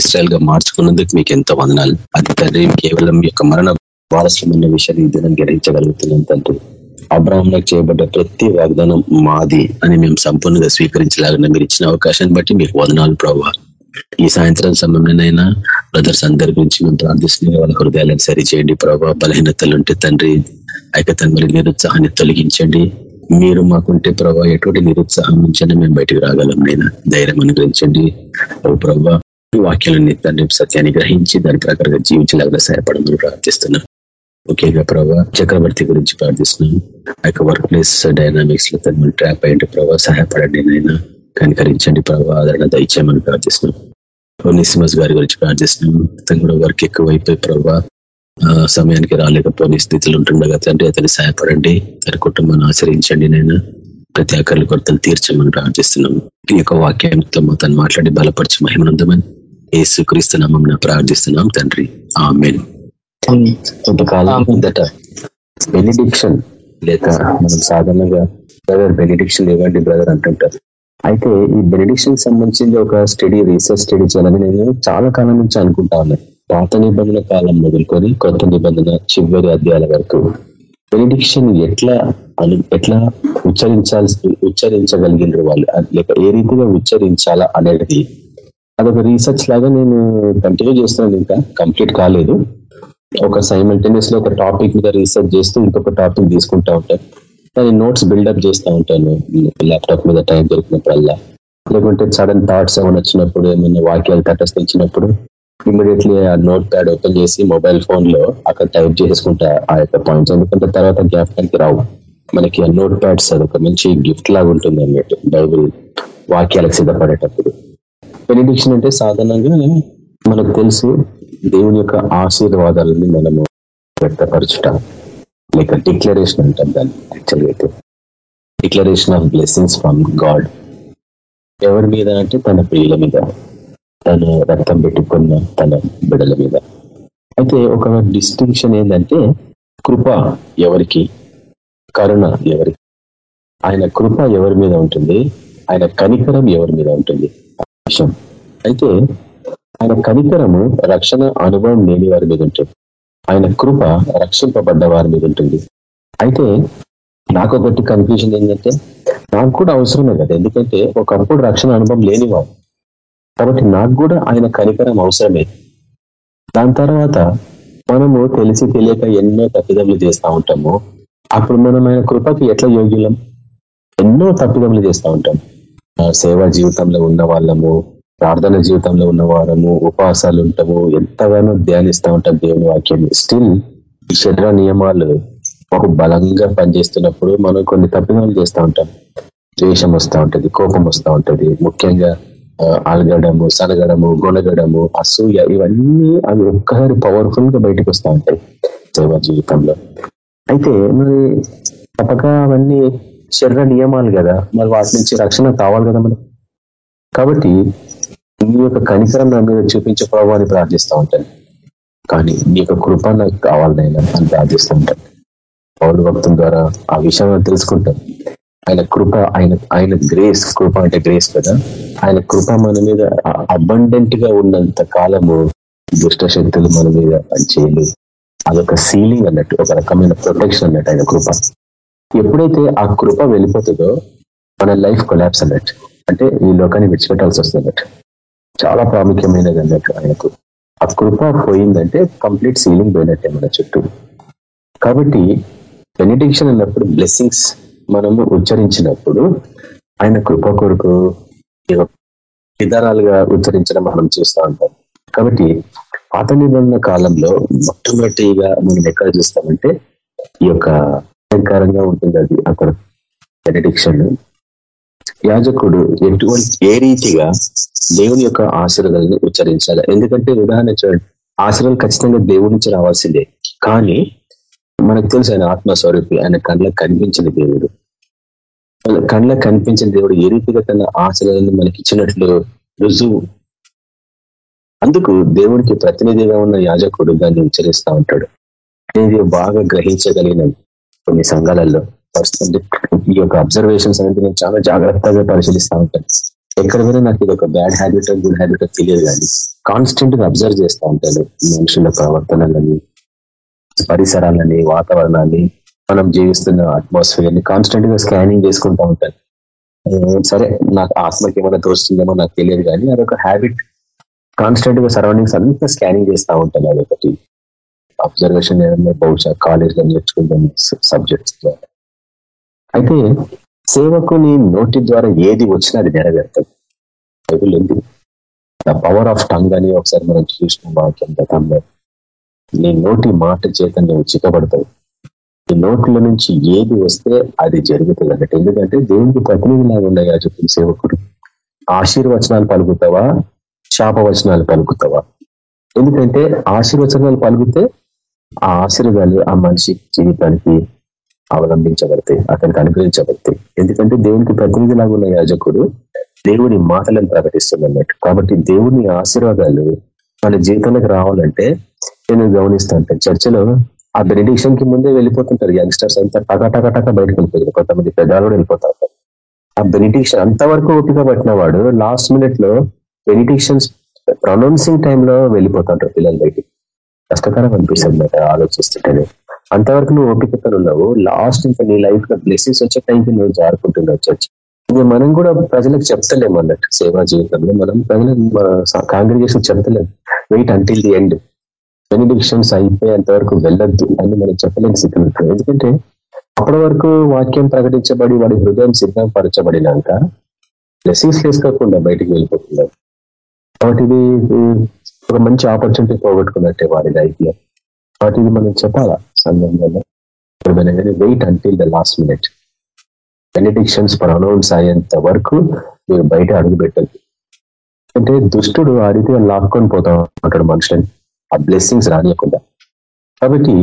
ఇస్రాయల్గా మార్చుకున్నందుకు మీకు ఎంత వందనాలు. అది తండ్రి కేవలం మీ యొక్క మరణ వారసమైన విషయాన్ని ఈ దినం గ్రహించగలుగుతున్నాం తండ్రి. అబ్రాహ్మణకు చేయబడ్డ ప్రతి వాగ్దానం మాది అని మేము సంపూర్ణంగా స్వీకరించలాగా మీరు ఇచ్చిన అవకాశాన్ని బట్టి మీకు వదనాలు ప్రభావ ఈ సాయంత్రం సమయంలోనైనా బ్రదర్స్ అందరి గురించి మేము ప్రార్థిస్తున్నాం. వాళ్ళ హృదయాలను సరిచేయండి ప్రభావ బలహీనతలు ఉంటే తండ్రి అయితే నిరుత్సాహాన్ని తొలగించండి. మీరు మాకుంటే ప్రభావ ఎటువంటి నిరుత్సాహం నుంచైనా మేము బయటకు రాగలం. నైనా ధైర్యం అనుగ్రహించండి. ఓ ప్రభావ వాక్యాలని తండ్రి సత్యాన్ని గ్రహించి దాని ప్రకారంగా జీవించలాగా సహాయపడమని ప్రార్థిస్తున్నాం. ముఖ్యంగా ప్రభా చక్రవర్తి గురించి ప్రార్థిస్తున్నాం. ఆ యొక్క వర్క్ ప్లేస్ డైనామిక్స్లో తను ట్రాప్ అయ్యండి ప్రభావ సహాయపడండి నైనా కనికరించండి ప్రభావ ఆదరణ దయచేయమని ప్రార్థిస్తున్నాం. నిస్మస్ గారి గురించి ప్రార్థిస్తున్నాం. అతను కూడా వర్క్ ఎక్కువైపోయి ప్రభావ సమయానికి రాలేకపోయిన స్థితిలో ఉంటుండగా తండ్రి అతన్ని సహాయపడండి. తన కుటుంబాన్ని ఆచరించండి నేను ప్రతి ఒక్కరి కొరతలు తీర్చమని ప్రార్థిస్తున్నాం. ఈ యొక్క వాక్యంతో తను మాట్లాడి బలపరిచి మహిమనందమని ఏసు క్రీస్తునామం ప్రార్థిస్తున్నాం తండ్రి. ఆమెన్. కొంతకాలం కిందట బెనిడిక్షన్ లేక మనం సాధారణంగా బ్రదర్ బెనిడిక్షన్ ఇవ్వండి బ్రదర్ అంటుంటారు. అయితే ఈ బెనిడిక్షన్ సంబంధించింది ఒక స్టడీ రీసెర్చ్ స్టడీ చేయాలని నేను చాలా కాలం నుంచి అనుకుంటా ఉన్నాను పాత నిబంధన కాలం మొదలుకొని కొత్త నిబంధన చివరి అధ్యాయాల వరకు బెనిడిక్షన్ ఎట్లా ఎట్లా ఉచ్చరించాల్సి ఉచ్చరించగలిగినారు వాళ్ళు? లేక ఏ రీతిగా ఉచ్చరించాలా అనేది అదొక రీసెర్చ్ లాగా నేను కంటిన్యూ చేస్తున్నాను ఇంకా. కంప్లీట్ కాలేదు. ఒక సైమల్టేనియస్లో ఒక టాపిక్ మీద రీసెర్చ్ చేస్తూ ఇంకొక టాపిక్ తీసుకుంటా ఉంటాను దాని నోట్స్ బిల్డప్ చేస్తూ ఉంటాను. ల్యాప్టాప్ మీద టైం దొరికినప్పుడల్లా. లేకుంటే సడన్ థాట్స్ ఏమైనా వచ్చినప్పుడు ఏమైనా వాక్యాలు తటస్థించినప్పుడు ఇమీడియట్లీ ఆ నోట్ ప్యాడ్ ఓపెన్ చేసి మొబైల్ ఫోన్లో అక్కడ టైప్ చేసుకుంటా ఆ యొక్క పాయింట్స్ ఎందుకంటే తర్వాత జ్ఞాపకానికి రావు. మనకి ఆ నోట్ ప్యాడ్స్ అది ఒక మంచి గిఫ్ట్ లాగా ఉంటుంది అన్నట్టు. బైబుల్ వాక్యాలకు సిద్ధపడేటప్పుడు. బెనిడిక్షన్ అంటే సాధారణంగా మనకు తెలుసు దేవుని యొక్క ఆశీర్వాదాలని మనము వ్యక్తపరచుట లేక డిక్లరేషన్ అంటాం దాన్ని యాక్చువల్గా అయితే. Declaration of blessings from God ఎవరి మీద అంటే తన ప్రియుల మీద తన రక్తం పెట్టుకున్న తన బిడల మీద. అయితే ఒక డిస్టింక్షన్ ఏంటంటే కృప ఎవరికి కరుణ ఎవరికి? ఆయన కృప ఎవరి మీద ఉంటుంది? ఆయన కనికరం ఎవరి మీద ఉంటుంది? విషయం అయితే ఆయన కనికరము రక్షణ అనుభవం లేని వారి మీద ఉంటుంది. ఆయన కృప రక్షింపబడ్డ వారి మీద ఉంటుంది. అయితే నాకు ఒకటి కన్ఫ్యూజన్ ఏంటంటే నాకు కూడా అవసరమే కదా. ఎందుకంటే ఒకప్పుడు రక్షణ అనుభవం లేనివాడు కాబట్టి నాకు కూడా ఆయన కనికరం అవసరమే. దాని తర్వాత మనము తెలిసి తెలియక ఎన్నో తప్పిదములు చేస్తూ ఉంటాము. అప్పుడు మనం ఆయన కృపకి ఎట్లా యోగ్యులం? ఎన్నో తప్పిదములు చేస్తూ ఉంటాం సేవా జీవితంలో ఉన్న వాళ్ళము ప్రార్థన జీవితంలో ఉన్న వారము ఉపవాసాలు ఉంటాము ఎంతగానో ధ్యానిస్తూ ఉంటాం దేవుని వాక్యం స్టిల్ శరీర నియమాలు బహు బలంగా పనిచేస్తున్నప్పుడు మనం కొన్ని తప్పిదాలు చేస్తూ ఉంటాం. ద్వేషం వస్తూ ఉంటది కోపం వస్తూ ఉంటది. ముఖ్యంగా అలగడము సనగడము గుణగడము అసూయ ఇవన్నీ అవి ఒక్కసారి పవర్ఫుల్గా బయటకు వస్తూ ఉంటాయి సేవా జీవితంలో. అయితే మరి తప్పక అవన్నీ శరీర నియమాలు కదా. మరి వాటి నుంచి రక్షణ కావాలి కదా మనం కాబట్టి నీ యొక్క కనికరం నా మీద చూపించే ప్రభావ అని ప్రార్థిస్తూ ఉంటాను. కానీ నీ యొక్క కృప నాకు కావాలనైనా అని ప్రార్థిస్తూ ఉంటాను. పౌరు భక్తుల ద్వారా ఆ విషయం తెలుసుకుంటాను ఆయన కృప ఆయన ఆయన గ్రేస్ కృప అంటే గ్రేస్ కదా. ఆయన కృప మన మీద అబండెంట్గా ఉన్నంత కాలము దుష్ట శక్తులు మన మీద పనిచేయలేదు అదొక సీలింగ్ అన్నట్టు ఒక రకమైన ప్రొటెక్షన్ అన్నట్టు ఆయన కృప. ఎప్పుడైతే ఆ కృప వెళ్ళిపోతుందో మన లైఫ్ కొలాబ్స్ అన్నట్టు. అంటే ఈ లోకాన్ని విడిచిపెట్టాల్సి వస్తుంది చాలా ప్రాముఖ్యమైనది అన్నట్టు ఆయనకు. ఆ కృప పోయిందంటే కంప్లీట్ సీలింగ్ పోయినట్టే మన చుట్టూ. కాబట్టి బెనిడిక్షన్ అన్నప్పుడు బ్లెస్సింగ్స్ మనము ఉచ్చరించినప్పుడు ఆయన కృప కొరకు విధానాలుగా ఉచ్చరించడం మనం చూస్తూ ఉంటాం. కాబట్టి పాత నిబంధన కాలంలో మొట్టమొదటిగా మనం ఎక్కడ చూస్తామంటే ఈ యొక్క అలంకారంగా ఉంటుంది అది అక్కడ బెనడిక్షన్ యాజకుడు ఎటువంటి ఏ రీతిగా దేవుని యొక్క ఆశీర్వాదాలను ఉచ్చరించాలి? ఎందుకంటే ఉదాహరణ చూడండి ఆశీర్వాదాలు ఖచ్చితంగా దేవుడి నుంచి రావాల్సిందే. కానీ మనకు తెలుసు ఆయన ఆత్మస్వరూపి. ఆయన కళ్ళకు కనిపించిన దేవుడు. కళ్ళకు కనిపించిన దేవుడు ఏ రీతిగా తన ఆశలను మనకి ఇచ్చినట్లు రుజువు. అందుకు దేవుడికి ప్రతినిధిగా ఉన్న యాజకుడు దాన్ని ఉచ్చరిస్తూ ఉంటాడు. ఇది బాగా గ్రహించగలిగిన కొన్ని సంఘాలలో వస్తుంది. ఈ యొక్క అబ్జర్వేషన్స్ అనేది నేను చాలా జాగ్రత్తగా పరిశీలిస్తూ ఉంటాను. ఎక్కడ పోయినా నాకు ఇది ఒక బ్యాడ్ హ్యాబిట్ గుడ్ హ్యాబిట్ తెలియదు కానీ కాన్స్టెంట్గా అబ్జర్వ్ చేస్తూ ఉంటాను. మనుషుల ప్రవర్తనలని పరిసరాలని వాతావరణాన్ని మనం జీవిస్తున్న అట్మాస్ఫియర్ని కాన్స్టెంట్గా స్కానింగ్ చేసుకుంటూ ఉంటాను. సరే నాకు ఆత్మకి ఏమైనా తోస్తుందేమో నాకు తెలియదు కానీ అదొక హ్యాబిట్ కాన్స్టెంట్గా సరౌండింగ్స్ అంతా స్కానింగ్ చేస్తూ ఉంటాను అదొకటి. అబ్జర్వేషన్ ఏదైనా బహుశా కాలేజ్లో నేర్చుకుంటాం సబ్జెక్ట్స్ ద్వారా అయితే సేవకుని నోటి ద్వారా ఏది వచ్చినా అది నెరవేరుతుంది. బైబుల్ ఉంది. ద పవర్ ఆఫ్ టంగ్ అని ఒకసారి మనం చూసిన వాక్యం గతంలో. నీ నోటి మాట చేత నువ్వు చిక్కబడతావు. ఈ నోట్ల నుంచి ఏది వస్తే అది జరుగుతుంది అన్నట్టు. ఎందుకంటే దేవునికి ప్రతినిధిలాగా ఉన్నాయి యాజకుడు సేవకుడు. ఆశీర్వచనాలు పలుకుతావా? శాపవచనాలు పలుకుతావా? ఎందుకంటే ఆశీర్వచనాలు పలుకుతే ఆ ఆశీర్వాదాలు ఆ మనిషి జీవితానికి అవలంబించబడతాయి అతనికి అనుగ్రహించబడతాయి. ఎందుకంటే దేవునికి ప్రతినిధిలాగా ఉన్న యాజకుడు దేవుని మాటలను ప్రకటిస్తున్నట్టు కాబట్టి దేవుని ఆశీర్వాదాలు మన జీవితంలోకి రావాలంటే నేను గమనిస్తాను చర్చలో ఆ బెనిడిక్షన్కి ముందే వెళ్ళిపోతుంటారు యంగ్స్టర్స్ అంతా టక టక బయటకు వెళ్ళిపోతారు. కొంతమంది పెద్దలు వెళ్ళిపోతారు. వెళ్ళిపోతా ఉంటారు ఆ బెనిడిక్షన్ అంతవరకు ఓపిక పట్టిన వాడు లాస్ట్ మినిట్లో బెనిడిక్షన్స్ ప్రొనౌన్సింగ్ టైంలో వెళ్ళిపోతుంటారు పిల్లలు బయటికి. కష్టకరం అనిపిస్తుంది ఆలోచిస్తుంటేనే. అంతవరకు నువ్వు ఓపికతో ఉన్నావు. లాస్ట్ ఇంకా నీ లైఫ్లో బ్లెస్సింగ్స్ వచ్చే టైంకి నువ్వు జారుకుంటున్నావు చర్చ్. ఇది మనం కూడా ప్రజలకు చెప్తలేము అన్నట్టు సేవా జీవితంలో. మనం ప్రజలకు congregation చెప్తలేము. Wait until the end benedictions అయిపోయేంతవరకు వెళ్ళొద్దు అని మనం చెప్పలేని స్థితిలో ఎందుకంటే అప్పటి వరకు వాక్యం ప్రకటించబడి వాడి హృదయం సిద్ధపరచబడినాక బ్లెస్సింగ్స్ వేసుకోకుండా బయటికి వెళ్ళిపోతున్నారు కాబట్టి ఇది ఒక మంచి ఆపర్చునిటీ పోగొట్టుకున్నట్టే వారి లైఫ్లో. కాబట్టి ఇది మనం చెప్పాలా సంఘంలో wait until the last minute benedictions pronounce అయ్యేంత వరకు మీరు బయట అడుగు పెట్టదు అంటే దుష్టుడు ఆ రీతిగా లాక్కొని పోతాం అక్కడ మనుషులని. ఆ బ్లెస్సింగ్స్ రానియకుండా. కాబట్టి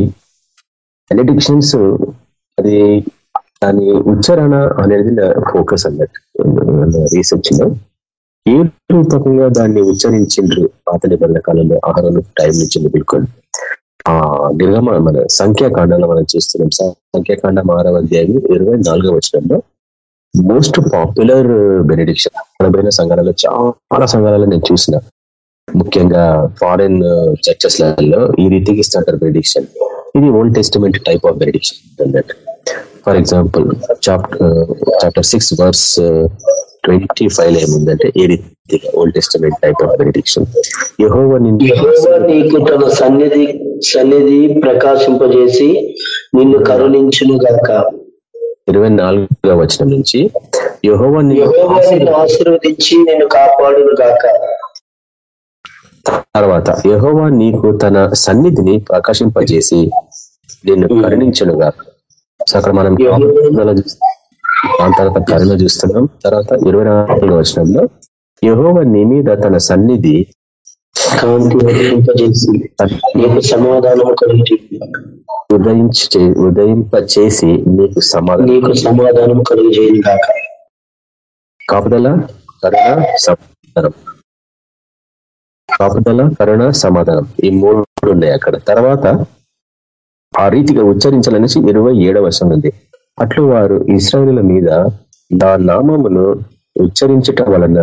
బెనిడిక్షన్స్ అది దాని ఉచ్చారణ అనేది ఫోకస్ అన్నట్టు. రీసెర్చ్లో ఏ రూపకంగా దాన్ని ఉచ్చరించిండ్రు పాత నిబంధన కాలంలో ఆహారం టైం నుంచి మొదలుకొని. ఆ నిర్గమ మన సంఖ్యాకాండంలో మనం చూస్తున్నాం. సంఖ్యాకాండం ఆరవ అధ్యాయం ఇరవై నాలుగవ వచనంలో మోస్ట్ పాపులర్ బెనిడిక్షన్ మనమైన సంఘాలలో చాలా సంఘాలలో నేను చూసిన. ముఖ్యంగా ఫారెన్ చర్చెస్లలో ఈ రీతికి ఇస్తుంటారు బెనిడిక్షన్ ఇది old testament type of benediction అన్నట్టు. For example chapter chapter six verse twenty five ఏముందంటే ఏ రీతిగా old testament type of benediction యహోవ నీకు తన సన్నిధి సన్నిధి ప్రకాశింపజేసి నిన్ను కరుణించును గాక. ఇరవై నాలుగో వచనం నుంచి యహోవ ఆశీర్వదించి నేను కాపాడును గాక. తర్వాత యహోవా నీకు తన సన్నిధిని ప్రకాశింపజేసి నిన్ను కరుణించను గాక. సో అక్కడ మనం దాని తర్వాత కరుణ చూస్తున్నాం. తర్వాత ఇరవై నాలుగో వచనంలో యహోవ నీ మీద తన సన్నిధి కాంతి నీకు సమాధానం ఉదయించి ఉదయింప చేసి నీకు సమాధానం. నీకు సమాధానం కాక కాపుదల కరుణ సమాధానం. కాపుదల కరుణ సమాధానం. ఈ మూడు ఉన్నాయి అక్కడ. తర్వాత ఆ రీతిగా ఉచ్చరించాలనేసి ఇరవై ఏడవ వర్షం ఉంది. అట్లు వారు ఇస్రాయలుల మీద నా నామమును ఉచ్చరించటం వలన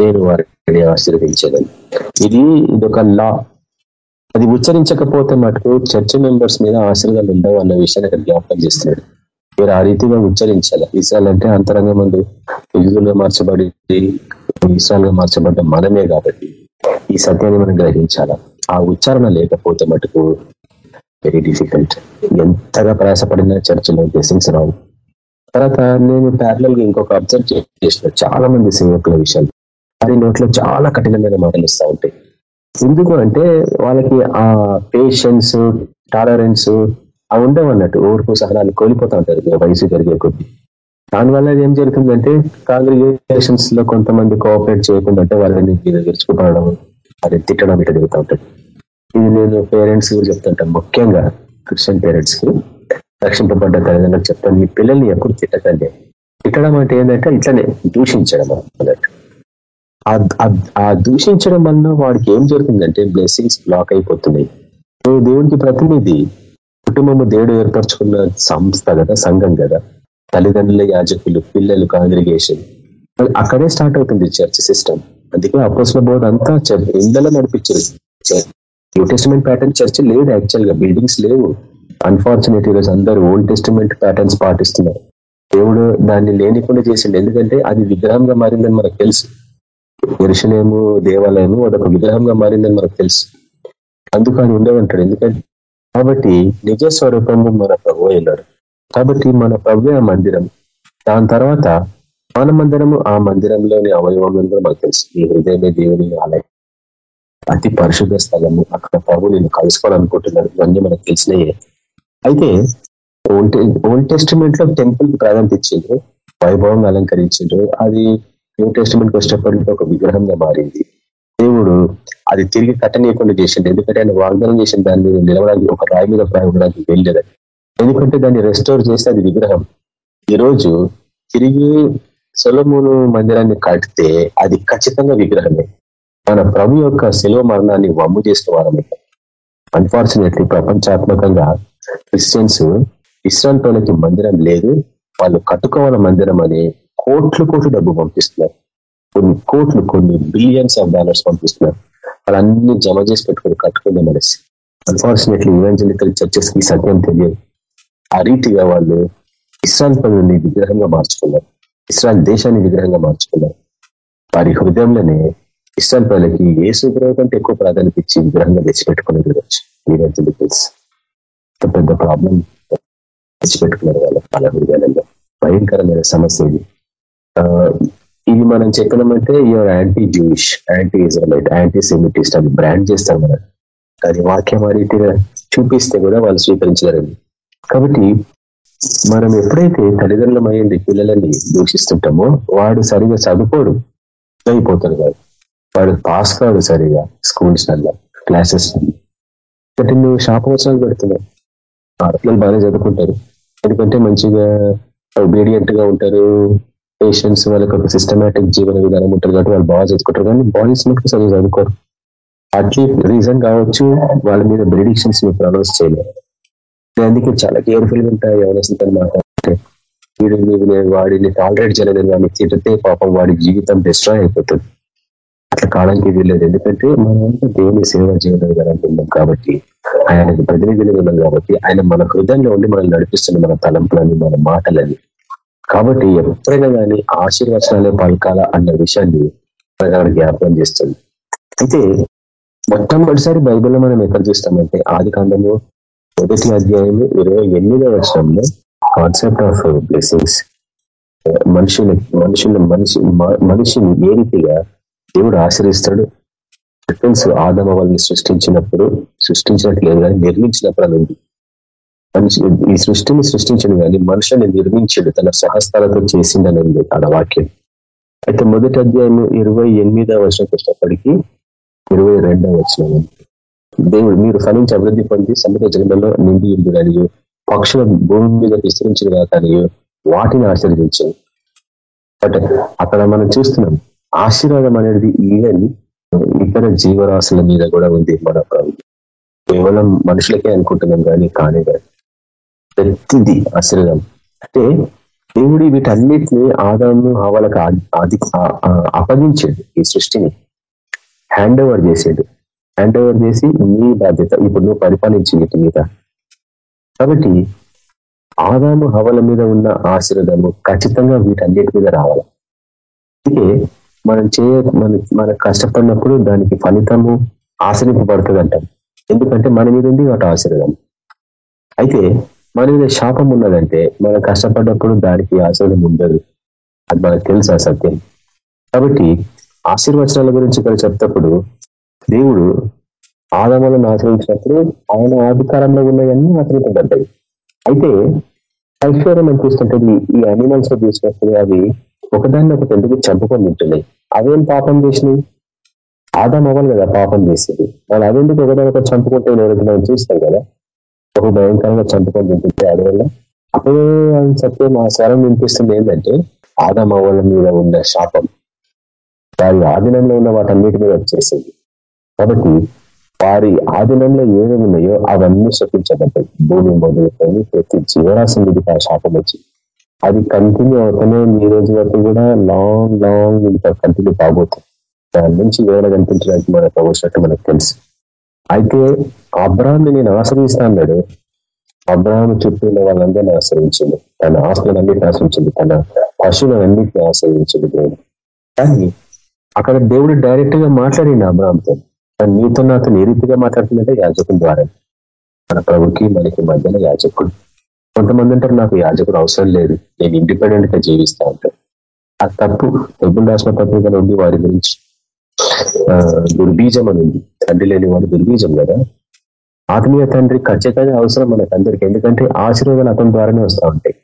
నేను వారిని ఆశీర్వదించేదని. ఇది ఇదొక లా. అది ఉచ్చరించకపోతే మటుకు చర్చ్ మెంబర్స్ మీద ఆశీర్వాదాలు ఉండవు అన్న విషయాన్ని అక్కడ జ్ఞాపకం చేస్తున్నాడు. మీరు ఆ రీతిగా ఉచ్చరించాలి. ఇస్రాయల్ అంటే అంతరంగ ముందు యుగులుగా మార్చబడి ఇస్రాయల్గా మార్చబడ్డ మనమే కాబట్టి ఈ సత్యాన్ని మనం గ్రహించాల? ఆ ఉచ్చారణ లేకపోతే మటుకు వెరీ డిఫికల్ట్ ఎంతగా ప్రయాసపడిన చర్చలో బ్లెస్సింగ్స్ రావు తర్వాత నేను ప్యారలల్గా ఇంకొక అబ్జర్వ్ చేసిన చాలా మంది సేవకుల విషయాలు. వారి నోట్లో చాలా కఠినమైన మాటలు ఇస్తూ ఉంటాయి. ఎందుకు అంటే వాళ్ళకి ఆ పేషెన్స్ టాలరెన్స్ అవి ఉండవన్నట్టు. ఓర్పు సహనాలు కోల్పోతా ఉంటారు. వయసు పెరిగే కొద్ది. దానివల్ల ఏం జరుగుతుందంటే కాంగ్రిగేషన్స్లో కొంతమంది కోఆపరేట్ చేయకుండా అంటే వాళ్ళని విరుచుకుపడడం అది తిట్టడం ఇట్లా జరుగుతూ ఉంటుంది ఇది నేను పేరెంట్స్ చెప్తుంటాను ముఖ్యంగా క్రిస్టియన్ పేరెంట్స్కి. రక్షింపబడ్డ తల్లిదండ్రులకు చెప్తాను. మీ పిల్లల్ని ఎప్పుడు తిట్టకండి. తిట్టడం అంటే ఏంటంటే ఇట్లనే దూషించడం అన్నట్టు. ఆ దూషించడం వలన వాడికి ఏం జరుగుతుందంటే బ్లెస్సింగ్స్ బ్లాక్ అయిపోతున్నాయి. నువ్వు దేవుడికి ప్రతినిధి కుటుంబము దేవుడు ఏర్పరచుకున్న సంస్థ కదా సంఘం కదా. తల్లిదండ్రుల యాజకులు పిల్లలు కాంగ్రిగేషన్ అక్కడే స్టార్ట్ అవుతుంది చర్చ్ సిస్టమ్ అందుకే అపోసిన బోర్డు అంతా ఇండ్లలో నడిపించారు. న్యూ టెస్టిమెంట్ ప్యాటర్న్ చర్చ్ లేదు యాక్చువల్గా. బిల్డింగ్స్ లేవు. అన్ఫార్చునేట్ ఈరోజు అందరూ ఓల్డ్ టెస్టిమెంట్ ప్యాటర్న్స్ పాటిస్తున్నారు. దేవుడు దాన్ని లేనికుండా చేసిండు. ఎందుకంటే అది విగ్రహంగా మారిందని మనకు తెలుసు. ఎరుషలేము దేవాలయము అదొక విగ్రహంగా మారిందని మనకు తెలుసు. అందుకు అది ఉండవంటాడు ఎందుకంటే కాబట్టి నిజ స్వరూపము మన ప్రభు అయినాడు కాబట్టి మన ప్రభు ఆ మందిరం. దాని తర్వాత మన మందిరము ఆ మందిరంలోని అవయవం మనకు తెలుసు. ఈ హృదయమే దేవుని ఆలయం. అతి పరిశుద్ధ స్థలము. అక్కడ ప్రభు నేను కలుసుకోవాలనుకుంటున్నాడు. ఇవన్నీ మనకు తెలిసినయే. అయితే ఓల్డ్ టెస్టిమెంట్లో టెంపుల్కి ప్రాధాన్యత ఇచ్చిండ్రు. వైభవంగా అలంకరించిండ్రు. అది న్యూ టెస్టిమెంట్ వచ్చేటప్పటికి ఒక విగ్రహంగా మారింది. దేవుడు అది తిరిగి కట్టనీయకుండా చేసిండు. ఎందుకంటే ఆయన వాగ్దానం చేసిన దాన్ని నిలవడానికి ఒక రాయి మీద ప్రయోగడానికి వెళ్ళలేదు ఎందుకంటే దాన్ని రెస్టోర్ చేస్తే అది విగ్రహం. ఈరోజు తిరిగి సొలమును మందిరాన్ని కడితే అది ఖచ్చితంగా విగ్రహమే. మన ప్రభు యొక్క సెలవు మరణాన్ని వమ్ము చేసిన వారమే. అన్ఫార్చునేట్లీ ప్రపంచాత్మకంగా క్రిస్టియన్స్ ఇస్రాల్ మందిరం లేదు. వాళ్ళు కట్టుకోవాల మందిరం అనే కోట్లు కోట్లు డబ్బు పంపిస్తున్నారు. కొన్ని కోట్లు కొన్ని బిలియన్స్ ఆఫ్ డాలర్స్ పంపిస్తున్నారు. వాళ్ళన్ని జమ చేసి పెట్టుకుని కట్టుకుందాం అనేసి. అన్ఫార్చునేట్లీ ఈవెంజలికల్ చర్చెస్కి సత్యం తెలియదు. ఆ రీతిగా వాళ్ళు ఇస్రాయల్ పనుల్ని విగ్రహంగా మార్చుకున్నారు. ఇస్రాయల్ దేశాన్ని విగ్రహంగా మార్చుకున్నారు. వారి హృదయంలోనే ఇస్రాయల్ పనులకి ఏ సుగ్రహం కంటే ఎక్కువ ప్రాధాన్యత ఇచ్చి విగ్రహంగా తెచ్చిపెట్టుకునేది ఈవెంజలికల్స్ పెద్ద ప్రాబ్లం తెచ్చిపెట్టుకున్నారు వాళ్ళ వాళ్ళ హృదయాలలో. భయంకరమైన సమస్య ఇది. ఇది మనం చెప్పినామంటే your anti Jewish anti Israelite anti semitist అని బ్రాండ్ చేస్తాం మనం. కానీ వాక్యం ఆ రీతిగా చూపిస్తే కూడా వాళ్ళు స్వీకరించలేరండి కాబట్టి మనం ఎప్పుడైతే తల్లిదండ్రులమైంది పిల్లలని దూషిస్తుంటామో వాడు సరిగా చదువుకోడు అయిపోతాడు వాడు. వాడు పాస్ కాదు సరిగా స్కూల్స్ వల్ల క్లాసెస్ అంటే నువ్వు శాపవచనాలు పెడుతున్నావు. పిల్లలు బాగానే చదువుకుంటారు. ఎందుకంటే మంచిగా ఒబీడియంట్గా ఉంటారు. పేషెంట్స్ వాళ్ళకి ఒక సిస్టమేటిక్ జీవన విధానం ఉంటుంది కాబట్టి వాళ్ళు బాగా చదువుకుంటారు. కానీ బాయ్స్ మటుకు సరిగ్గా చదువుకోరు. అట్లీ రీజన్ కావచ్చు వాళ్ళ మీద ప్రిడిక్షన్స్ని ప్రొనౌన్స్ చేయలేదు అందుకే చాలా కేర్ఫుల్గా ఉంటాయి ఎవరైనా మాట్లాడితే. వీడిని వాడిని టాలరేట్ చేయలేదని వాడిని తిడితే పాపం వాడి జీవితం డిస్ట్రాయ్ అయిపోతుంది. అట్లా కావడానికి వీల్లేదు ఎందుకంటే మనం దేవుని సేవ ఉన్నాం కాబట్టి ఆయనకు ప్రతినిధులు ఉన్నాం కాబట్టి ఆయన మన హృదయంలో ఉండి మనల్ని నడిపిస్తున్న మన తలంపులని మన మాటలని. కాబట్టి ఎప్పుడైనా కానీ ఆశీర్వచనాలే పలకాల అన్న విషయాన్ని జ్ఞాపకం చేస్తుంది. అయితే మొట్టమొదటిసారి బైబిల్లో మనం ఎక్కడ చూస్తామంటే ఆది కాండము మొదటి అధ్యాయము ఇరవై ఎనిమిదో వర్షంలో కాన్సెప్ట్ ఆఫ్ బ్లెస్సింగ్స్. మనుషుల మనుషుల మనిషి మనిషిని ఏ రీతిగా దేవుడు ఆశ్రయిస్తాడు. డిఫరెన్స్ ఆదమ వాళ్ళని సృష్టించినప్పుడు సృష్టించినట్లేదు కానీ నిర్మించినప్పుడు అని ఉంది. మనిషి ఈ సృష్టిని సృష్టించడు కానీ మనుషుని నిర్మించాడు. తన సహస్థాలతో చేసిండని ఉంది ఆడ వాక్యం. అయితే మొదటి అధ్యాయం ఇరవై ఎనిమిదవ వర్షం వచ్చినప్పటికీ ఇరవై రెండవ వచ్చిన దేవుడు మీరు ఫలించి అభివృద్ధి పొంది సముద్ర జన్మలో నిండి కానీ పక్షుల భూమి మీద విస్తరించిన కానీ వాటిని ఆశీర్వదించారు బట్ అక్కడ మనం చూస్తున్నాం ఆశీర్వాదం అనేది ఈవెన్ ఇతర జీవరాశుల మీద కూడా ఉంది మన కేవలం మనుషులకే అనుకుంటున్నాం కానీ కానే కాదు. ప్రతిది ఆశీర్వాదం. అంటే దేవుడి వీటన్నిటిని ఆదాము హవలకు ఆది అప్పగించాడు ఈ సృష్టిని. హ్యాండ్ ఓవర్ చేసాడు హ్యాండ్ ఓవర్ చేసి నీ బాధ్యత ఇప్పుడు నువ్వు పరిపాలించి వీటి మీద. కాబట్టి ఆదాము హవల మీద ఉన్న ఆశీర్వాదము ఖచ్చితంగా వీటన్నిటి మీద రావాలి. అందుకే మనం చేయ మన మన కష్టపడినప్పుడు దానికి ఫలితము ఆశ్రయింపబడుతుంది అంటాం ఎందుకంటే మన మీద ఉంది వాటి ఆశీర్వాదం. అయితే మన మీద శాపం ఉన్నదంటే మనం కష్టపడినప్పుడు దానికి ఆశీర్వాదం ఉండదు. అది మనకు తెలుసు ఆ సత్యం. కాబట్టి ఆశీర్వచనాల గురించి ఇక్కడ చెప్తప్పుడు దేవుడు ఆదమలను ఆశ్రయించినప్పుడు ఆయన అధికారంలో ఉన్నవన్నీ ఆశ్రయించబడ్డాయి అయితే ఐశ్వర్యం అని చూస్తుంటే ఈ అనిమల్స్ తీసుకున్నప్పుడు అవి ఒకదాన్ని ఒకటి ఎందుకు చంపుకొని తింటున్నాయి అవేం పాపం చేసినాయి ఆదాం అవ్వాలి కదా పాపం చేసేది. వాళ్ళు అదెందుకు ఒకదాని ఒకటి చంపుకుంటే మనం చూస్తాం కదా? ఒక భయంకరంగా చంపుకొని తింటుంటే అడవల్ల అప్పుడు చెప్పి మా స్వరం వినిపిస్తుంది ఏంటంటే ఆదాం అవ్వల మీద ఉన్న శాపం. వారి ఆధీనంలో ఉన్న వాటన్నిటి మీద వచ్చేసింది. కాబట్టి వారి ఆధీనంలో ఏమేమి ఉన్నాయో అవన్నీ శపించబడ్డాయి. భూమి మొదలుకొని ప్రతి జీవరాశి మీద ఆ శాపం వచ్చింది. అది కంటిన్యూ అవుతూనే ఈ రోజు వరకు కూడా లాంగ్ లాంగ్ ఇంకా కంటిన్యూ కాబోతుంది. దాని నుంచి వేరే కనిపించడానికి మన ప్రభుత్వం మనకు తెలుసు. అయితే అబ్రాహాన్ని నేను ఆశ్రయిస్తా అన్నాడు అబ్రాహం చుట్టూ ఉన్న వాళ్ళందరినీ ఆశ్రయించింది. తన ఆస్తులన్నిటిని ఆశ్రయించింది తన పశువులన్నిటిని ఆశ్రయించింది దేవుడు. కానీ అక్కడ దేవుడు డైరెక్ట్గా మాట్లాడింది అబ్రాహంతో కానీ నీతో నాతో ఏ రీతిగా మాట్లాడుతుందంటే ద్వారా మన ప్రభుకి మనకి మధ్యన యాజకుడు. కొంతమంది అంటారు నాకు యాజకుడు అవసరం లేదు. నేను ఇండిపెండెంట్గా జీవిస్తా ఉంటాను ఆ తప్పు డబ్బులు రాసిన పత్రికలు ఉంది వారి గురించి దుర్బీజం అని ఉంది. తండ్రి లేని వారు దుర్బీజం కదా? ఆత్మీయ తండ్రి ఖచ్చితంగా అవసరం మనకు అందరికి. ఎందుకంటే ఆశీర్వాదాలు అతని ద్వారానే వస్తూ ఉంటాయి.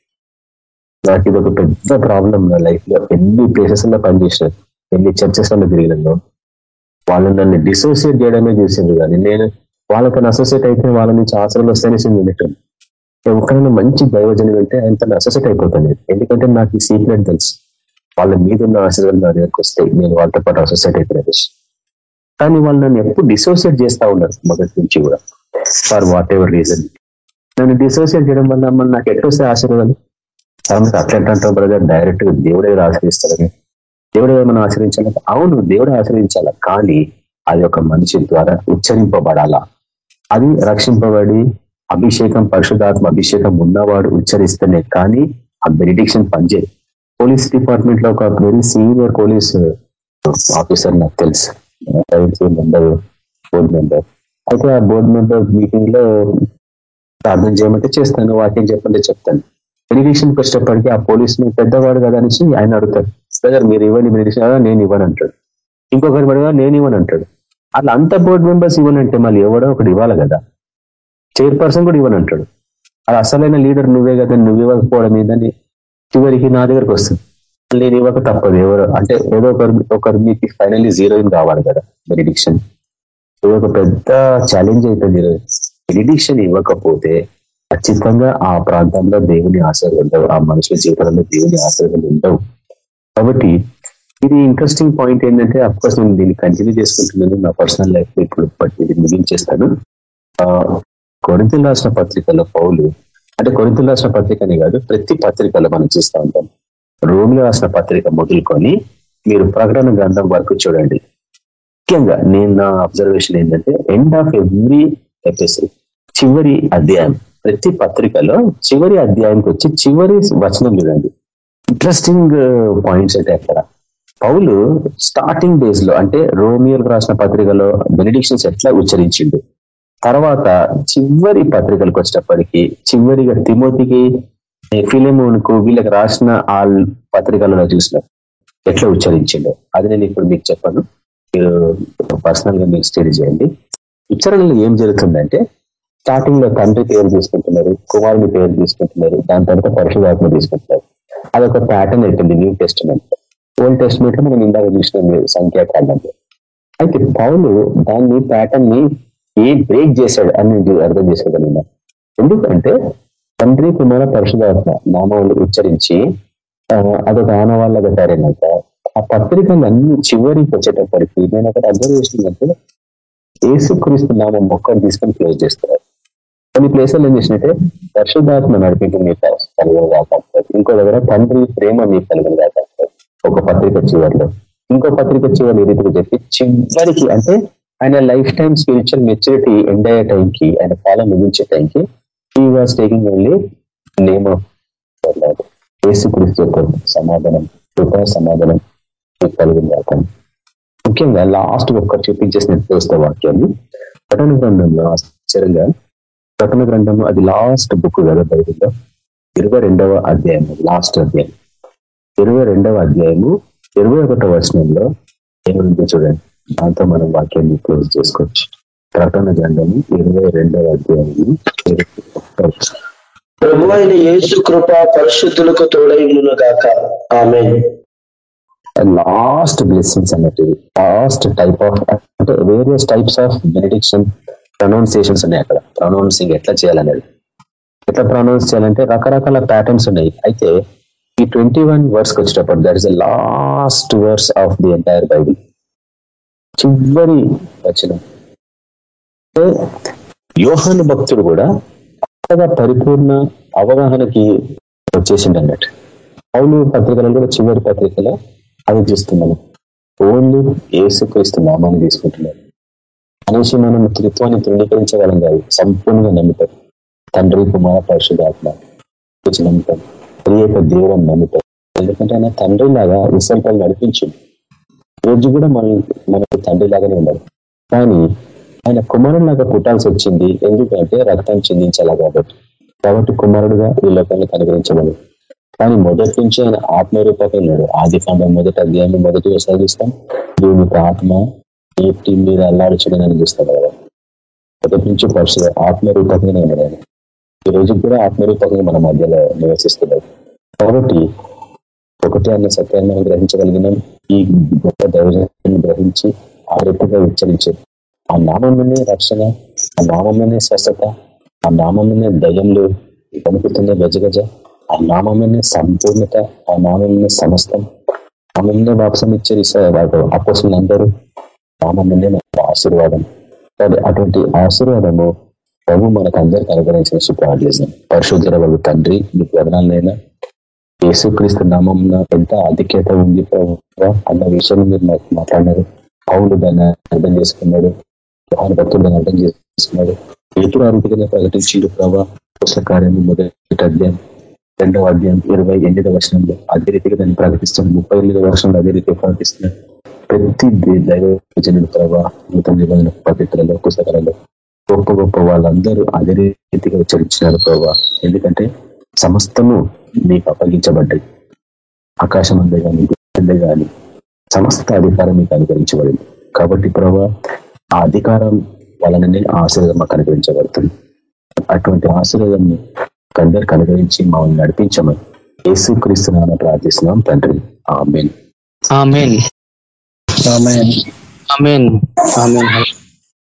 నాకు ఇది ఒక పెద్ద ప్రాబ్లం నా లైఫ్లో. ఎన్ని ప్లేసెస్లో పనిచేసిన ఎన్ని చర్చెస్లో తిరిగినాను వాళ్ళు నన్ను డిసోసియేట్ చేయడమే చూసింది కానీ నేను వాళ్ళతో అసోసియేట్ అయితే వాళ్ళ నుంచి ఆశ్రమం వస్తేనే చెందినట్టు ఎవరికైనా మంచి దైవజనం వెళ్తే ఆయన తను అసోసియేట్ అయిపోతాను ఎందుకంటే నాకు ఈ సీక్రెట్ తెలుసు. వాళ్ళ మీద ఉన్న ఆశీర్వాదం నా దగ్గరకు వస్తాయి నేను వాళ్ళతో పాటు అసోసియేట్ అయిపోయిన కానీ వాళ్ళు నన్ను ఎప్పుడు డిసోసియేట్ చేస్తా ఉన్నారు మొదటి నుంచి కూడా. ఫర్ వాట్ ఎవర్ రీజన్ నన్ను డిసోసియేట్ చేయడం వల్ల మళ్ళీ నాకు ఎట్లా వస్తే ఆశీర్వాదాలు? కాబట్టి అట్లా అంటాం బ్రదర్ డైరెక్ట్గా దేవుడే ఆశ్రయిస్తారని దేవుడే మనం ఆశ్రయించాలి అవును దేవుడే ఆశ్రయించాల కానీ అది ఒక మనిషి ద్వారా ఉచ్చరింపబడాలా? అది రక్షింపబడి అభిషేకం పరిశుధాత్మ అభిషేకం ఉన్నవాడు ఉచ్చరిస్తేనే కానీ ఆ బెనిడిక్షన్ పనిచేయదు. పోలీస్ డిపార్ట్మెంట్లో ఒక వెరీ సీనియర్ పోలీస్ ఆఫీసర్ నాకు తెలుసు. మెంబర్ బోర్డు మెంబర్ అయితే ఆ బోర్డు మెంబర్ మీటింగ్లో ప్రార్థన చేయమంటే చేస్తాను వాక్యం చెప్పండి చెప్తాను. బెనిడిక్షన్ వచ్చేటప్పటికీ ఆ పోలీసుని పెద్దవాడు కదా అనేసి ఆయన అడుగుతారు సార్ మీరు ఇవ్వండి బెనిడిక్షన్ కదా నేను ఇవ్వను అంటాడు ఇంకొకరు పడగా నేను ఇవ్వను అంటాడు అట్లా అంత బోర్డు మెంబర్స్ ఇవ్వనంటే మళ్ళీ ఎవడో ఒకటి ఇవ్వాలి కదా. చైర్పర్సన్ కూడా ఇవ్వను అంటాడు. అది అసలైన లీడర్ నువ్వే కదా నువ్వు ఇవ్వకపోవడం ఏందని చివరికి నా దగ్గరకు వస్తుంది. నేను ఇవ్వక తప్పదు ఎవరు? అంటే ఏదో ఒకరు ఒకరు మీకు ఫైనల్లీ జీరోయిన్ కావాలి కదా బెనిడిక్షన్ ఇది ఒక పెద్ద ఛాలెంజ్ అవుతుంది బెనిడిక్షన్ ఇవ్వకపోతే ఖచ్చితంగా ఆ ప్రాంతంలో దేవుని ఆశలు ఉండవు ఆ మనుషుల జీవితంలో దేవుని ఆశలు ఉండవు. కాబట్టి ఇది ఇంట్రెస్టింగ్ పాయింట్ ఏంటంటే అఫ్కోర్స్ నేను దీన్ని కంటిన్యూ చేసుకుంటున్నాను నా పర్సనల్ లైఫ్ ఇప్పుడు ఇది ముగించేస్తాను. కొరింతలు రాసిన పత్రికలో పౌలు అంటే కొరింతలు రాసిన పత్రికనే కాదు ప్రతి పత్రికలో మనం చూస్తూ ఉంటాం. రోమిలో రాసిన పత్రిక మొదలుకొని మీరు ప్రకటన గ్రంథం వరకు చూడండి. ముఖ్యంగా నేను నా అబ్జర్వేషన్ ఏంటంటే ఎండ్ ఆఫ్ ఎవ్రీ ఎపిసోడ్ చివరి అధ్యాయం ప్రతి పత్రికలో చివరి అధ్యాయంకి వచ్చి చివరి వచనం చూడండి. ఇంట్రెస్టింగ్ పాయింట్స్ uh, అయితే అక్కడ. పౌలు స్టార్టింగ్ డేస్లో అంటే రోమియోలకు రాసిన పత్రికలో బెనిడిక్షన్స్ ఎట్లా ఉచ్చరించిండు? తర్వాత చివరి పత్రికలకు వచ్చేటప్పటికి చివరిగా తిమోతికి ఫిలిమోన్కు వీళ్ళకి రాసిన ఆ పత్రికలలో చూసిన ఎట్లా ఉచ్చరించిండో. అది నేను ఇప్పుడు మీకు చెప్పాను. మీరు పర్సనల్గా మీకు స్టడీ చేయండి. ఉచ్చరణలో ఏం జరుగుతుందంటే స్టార్టింగ్లో తండ్రి పేరు తీసుకుంటున్నారు కుమారుని పేరు తీసుకుంటున్నారు దాని తర్వాత పరిశుధాత్మ తీసుకుంటున్నారు. అదొక ప్యాటర్న్ అయిపోయింది న్యూ టెస్ట్మెంట్ ఓల్డ్ టెస్ట్మెంట్లో మనం ఇందాక చూసిన సంఖ్యాకాండంలో. అయితే పౌలు దాన్ని ప్యాటర్న్ని ఏ బ్రేక్ చేశాడు అని నేను అర్థం చేసుకోగలిగిన ఎందుకంటే తండ్రి కుమార పరిశుధాత్మ నామాలు ఉచ్చరించి అదొక ఆనవాళ్ళగా తయారైనాక ఆ పత్రికలు అన్ని చివరికి వచ్చేటప్పటికి నేను అక్కడ అబ్జర్వ్ చేసిందంటే ఏసుక్రీస్తు నామం మొక్కలు తీసుకొని క్లోజ్ చేస్తున్నారు. కొన్ని ప్లేసులు ఏం చేసినట్టే పరిశుధాత్మ నడిపింపు మీ కలుగుగా ఇంకో దగ్గర తండ్రి ప్రేమ మీ కలుగుగా ఒక పత్రిక చివరిలో. ఇంకో పత్రిక చివరి రీతిగా చెప్పి చివరికి అంటే ఆయన life time spiritual maturity end అయ్యే టైంకి ఆయన కాలం ముగించే టైంకి he was taking only name of యేసుక్రీస్తు యొక్క సమాధానం కృపా సమాధానం కలిగిన ముఖ్యంగా లాస్ట్ ఒక్కరు చూపించేసిన చూస్తే వాక్యాన్ని ప్రకటన గ్రంథంలో ఆశ్చర్యంగా ప్రకటన గ్రంథం అది లాస్ట్ బుక్ కదా బైబిల్లో? ఇరవై రెండవ అధ్యాయము లాస్ట్ అధ్యాయం. ఇరవై రెండవ అధ్యాయము ఇరవై ఒకటో వచనంలో ఏముంది చూడండి. దాంతో మనం వాక్యాన్ని క్లోజ్ చేసుకోవచ్చు. ప్రకటన గ్రంథము ఇరవై రెండవ అధ్యాయము ప్రభు అయిన యేసు కృప పరిశుద్ధులకు తోడైను గాక ఆమె లాస్ట్ బ్లెస్సింగ్స్ అన్నట్టు లాస్ట్ టైప్ ఆఫ్ అంటే various types of benediction pronunciations ఉన్నాయి అక్కడ. ప్రొనౌన్సింగ్ ఎట్లా చేయాలనేది. ఎట్లా ప్రొనౌన్స్ చేయాలంటే రకరకాల ప్యాటర్న్స్ ఉన్నాయి. అయితే ఈ ట్వంటీ వన్ వర్స్ వచ్చేటప్పుడు that is the last verse of the entire Bible చివరి వచనం. యోహాను భక్తుడు కూడా అంతగా పరిపూర్ణ అవగాహనకి వచ్చేసిండు అన్నట్టు. పౌలు పత్రికలను కూడా చివరి పత్రికలో అది చూస్తున్నాను ఓన్లీ ఏసుక్రీస్తు నామాన్ని తీసుకుంటున్నారు అనేసి మనం త్రిత్వాన్ని తృణీకరించే కాదు సంపూర్ణంగా నమ్ముతాం. తండ్రి కుమార పరిశుధాత్మ నమ్ముతాం. ప్రియక దేవుడు నమ్ముతాం. ఎందుకంటే ఆయన తండ్రి లాగా విసల్పాలు నడిపించు రోజు కూడా మన మనకు తండ్రి లాగానే ఉన్నాడు కానీ ఆయన కుమారులాగా పుట్టాల్సి వచ్చింది ఎందుకంటే రక్తం చెందించాలా కాబట్టి. కాబట్టి కుమారుడుగా ఈ లోకాన్ని కనుగరించమని కానీ మొదటి నుంచి ఆయన ఆత్మరూపంగా ఉన్నాడు. ఆది కాండం మొదటి అధ్యాయం మొదటి వ్యవసాయం చూస్తాం. ఆత్మ నీటి మీద అల్లాడుచుడని చూస్తాం కదా. మొదటి నుంచి పరిస్థితి ఆత్మరూపకంగానే ఉన్నాడు ఆయన. ఈ రోజు కూడా ఆత్మరూపకంగా మన మధ్యలో నివసిస్తున్నాడు. కాబట్టి ఒకటి అన్న సత్యాన్ని మనం గ్రహించగలిగినాం. ఈ గొప్ప దైవజాన్ని గ్రహించి ఆ రీతిగా ఉచ్చరించారు ఆ నామంలోనే రక్షణ ఆ నామంలోనే స్వస్థత ఆ నామంలోనే దయ్యంలు కనుకుతున్న గజగజ ఆ నామంలోనే సంపూర్ణత ఆ నామంలోనే సమస్తం. నామంలోనే వాపసం ఇచ్చారు అపోసులు అందరూ నామంలోనే మనకు ఆశీర్వాదం. కాబట్టి అటువంటి ఆశీర్వాదము ప్రభు మనకు అందరికి అనుగ్రహించిన ప్రార్థిస్తాం పరిశుద్ధ వాళ్ళు తండ్రి మీకు వదనాలైనా యేసుక్రీస్తు నామం ఎంత ఆధిక్యత ఉంది ప్రభావ అన్న విషయం మీరు నాకు మాట్లాడినారు. పౌరుడు దాన్ని అర్థం చేసుకున్నాడు. వాహన భక్తులు దాన్ని అర్థం చేసుకున్నాడు. ఎదురు అరుగుగా ప్రకటించిండు ప్రభా. పుస్తక మొదటి అధ్యాయం రెండవ అధ్యాయం ఇరవై ఎనిమిదవ వర్షంలో అదే రీతిగా దాన్ని ప్రకటిస్తున్నాడు. ముప్పై ఎనిమిదవ వర్షంలో అదే రీతిగా ప్రకటిస్తున్నాడు. ప్రతి దైవజనుడు ప్రభా నూతన నిబంధన పద్ధతులలో పుస్తకాలలో గొప్ప గొప్ప వాళ్ళందరూ అదే రీతిగా ఉచ్చరించినారు ప్రభా. ఎందుకంటే సమస్తము మీకు అప్పగించబడ్డాయి. ఆకాశం అందే కానీ అందే కానీ సమస్త అధికారం మీకు అనుగ్రహించబడింది. కాబట్టి ప్రభా ఆ అధికారం వలననే ఆశీర్వాదం మాకు అనుగ్రహించబడుతుంది. అటువంటి ఆశీర్వాదం అందరికి అనుగ్రహించి మమ్మల్ని నడిపించమని యేసు క్రీస్తున్నా ప్రార్థిస్తున్నాం తండ్రి. ఆమెన్. ఆమెన్. ఆమెన్. ఆమెన్.